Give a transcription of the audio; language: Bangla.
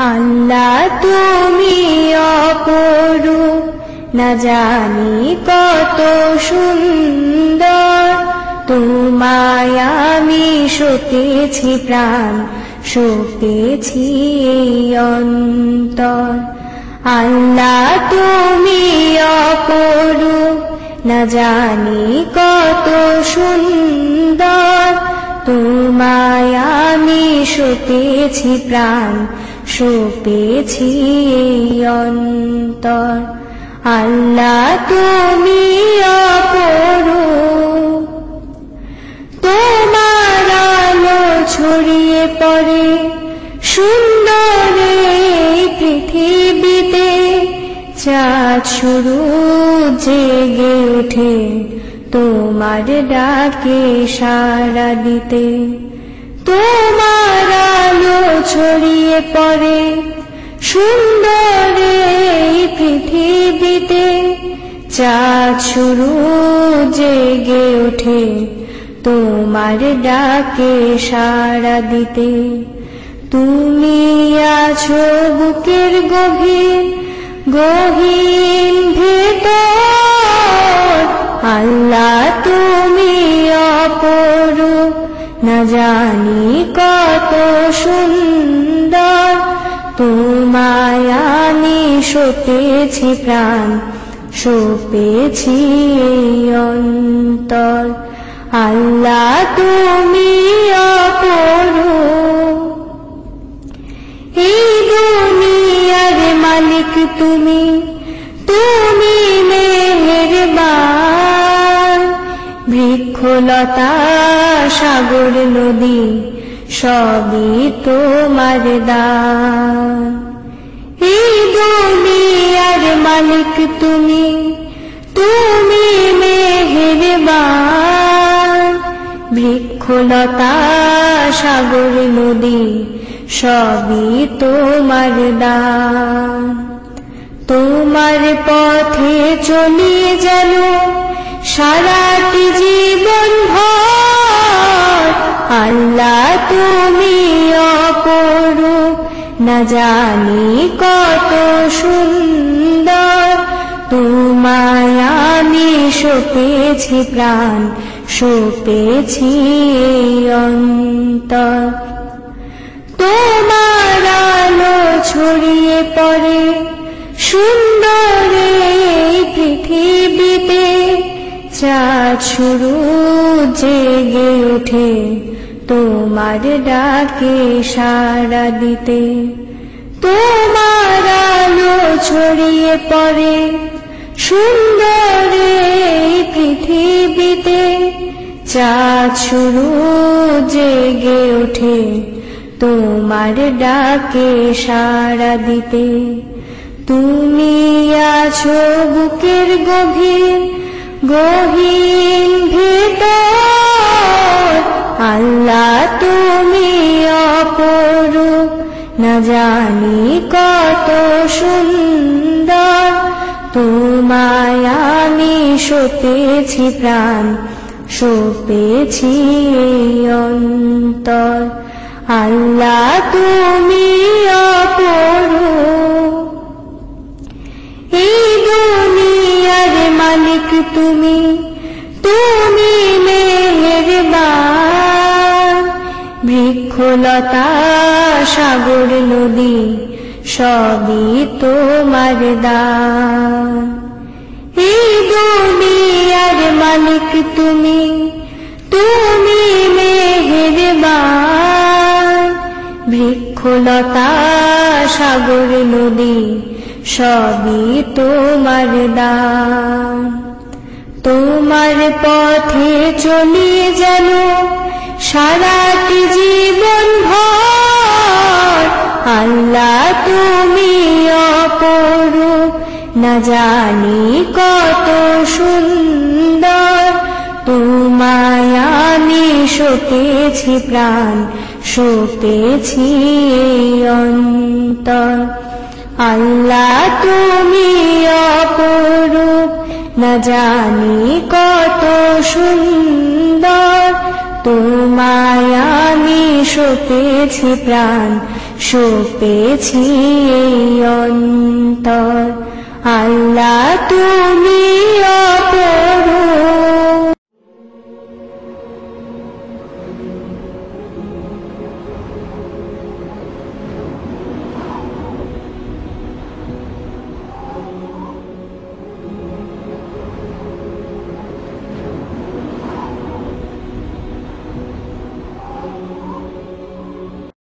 আল্লাহ তুমি অপরূপ। না জানি কত সুন্দর। তোমায় আমি সতেছি প্রাণ, সতেছি অন্তর। আল্লাহ তুমি অপরূপ। না জানি কত সুন্দর। তোমায় আমি সতেছি প্রাণ এই অন্তর। আল্লাহ, তুমি অপরূপ। তোমার আলো ছড়িয়ে পড়ে সুন্দর পৃথিবীতে। চাঁদ শুরু জেগে ওঠে তোমার ডাকে সারা দিতে। তোমার আলো ছড়িয়ে পড়ে, সুন্দর এই পৃথিবীতে। চাঁদ শুরু জেগে ওঠে তোমার ডাকে সারা দিতে। তুমি আছো বুকের গভীর, গহীন ভেতর। আল্লাহ তুমি অপরূপ না জানি কত সুন্দর। তোমায় আমি সতেছি প্রাণ সপেছি অন্তর। আল্লাহ তুমি অপরূপ। এই দুনিয়ার মালিক তুমি। বৃক্ষলতা সাগর নদী, সবই তোমার দান। এই দুনিয়ার মালিক তুমি তুমি মেহেরবান। বৃক্ষলতা সাগর নদী, সবই তোমার দান। তোমার পথে চলি যেন সারাটি জীবন ভর। আল্লাহ তুমি অপরূপ। না জানি কত সুন্দর। তোমায় আমি সপেছি প্রাণ, সপেছি অন্তর। তোমার আলো ছড়িয়ে পড়ে, সুন্দর শুরু জেগে ওঠে, তোমার ডাকে সারা দিতে। তোমার আলো ছড়িয়ে পড়ে, সুন্দর পৃথিবীতে। চাঁদ শুরু জেগে ওঠে, তোমার ডাকে সারা দিতে। তুমি আছো বুকের গভীর গহীন ভেতর, আল্লাহ তুমি অপরূপ। না জানি কত সুন্দর, তোমায় আমি সতেছি প্রাণ সপেছি অন্তর। আল্লাহ তুমি অপরূপ এই দুনিয়ার মালিক তুমি তুমি মেহেরবান বৃক্ষলতা সাগর নদী, সবই তোমার দান। এই দুনিয়ার মালিক তুমি তুমি মেহেরবান বৃক্ষলতা সাগর নদী, সবই তোমার দান। তোমার পথে চলি যেন সারাটি জীবন ভর। আল্লাহ তুমি অপরূপ, না জানি কত সুন্দর। তোমায় আমি সতেছি প্রাণ সতেছি অন্তর। আল্লাহ তুমি না জানি কত সুন্দর। তোমায় আমি সপেছি প্রাণ সপেছি অন্তর। আল্লাহ তুমি অপর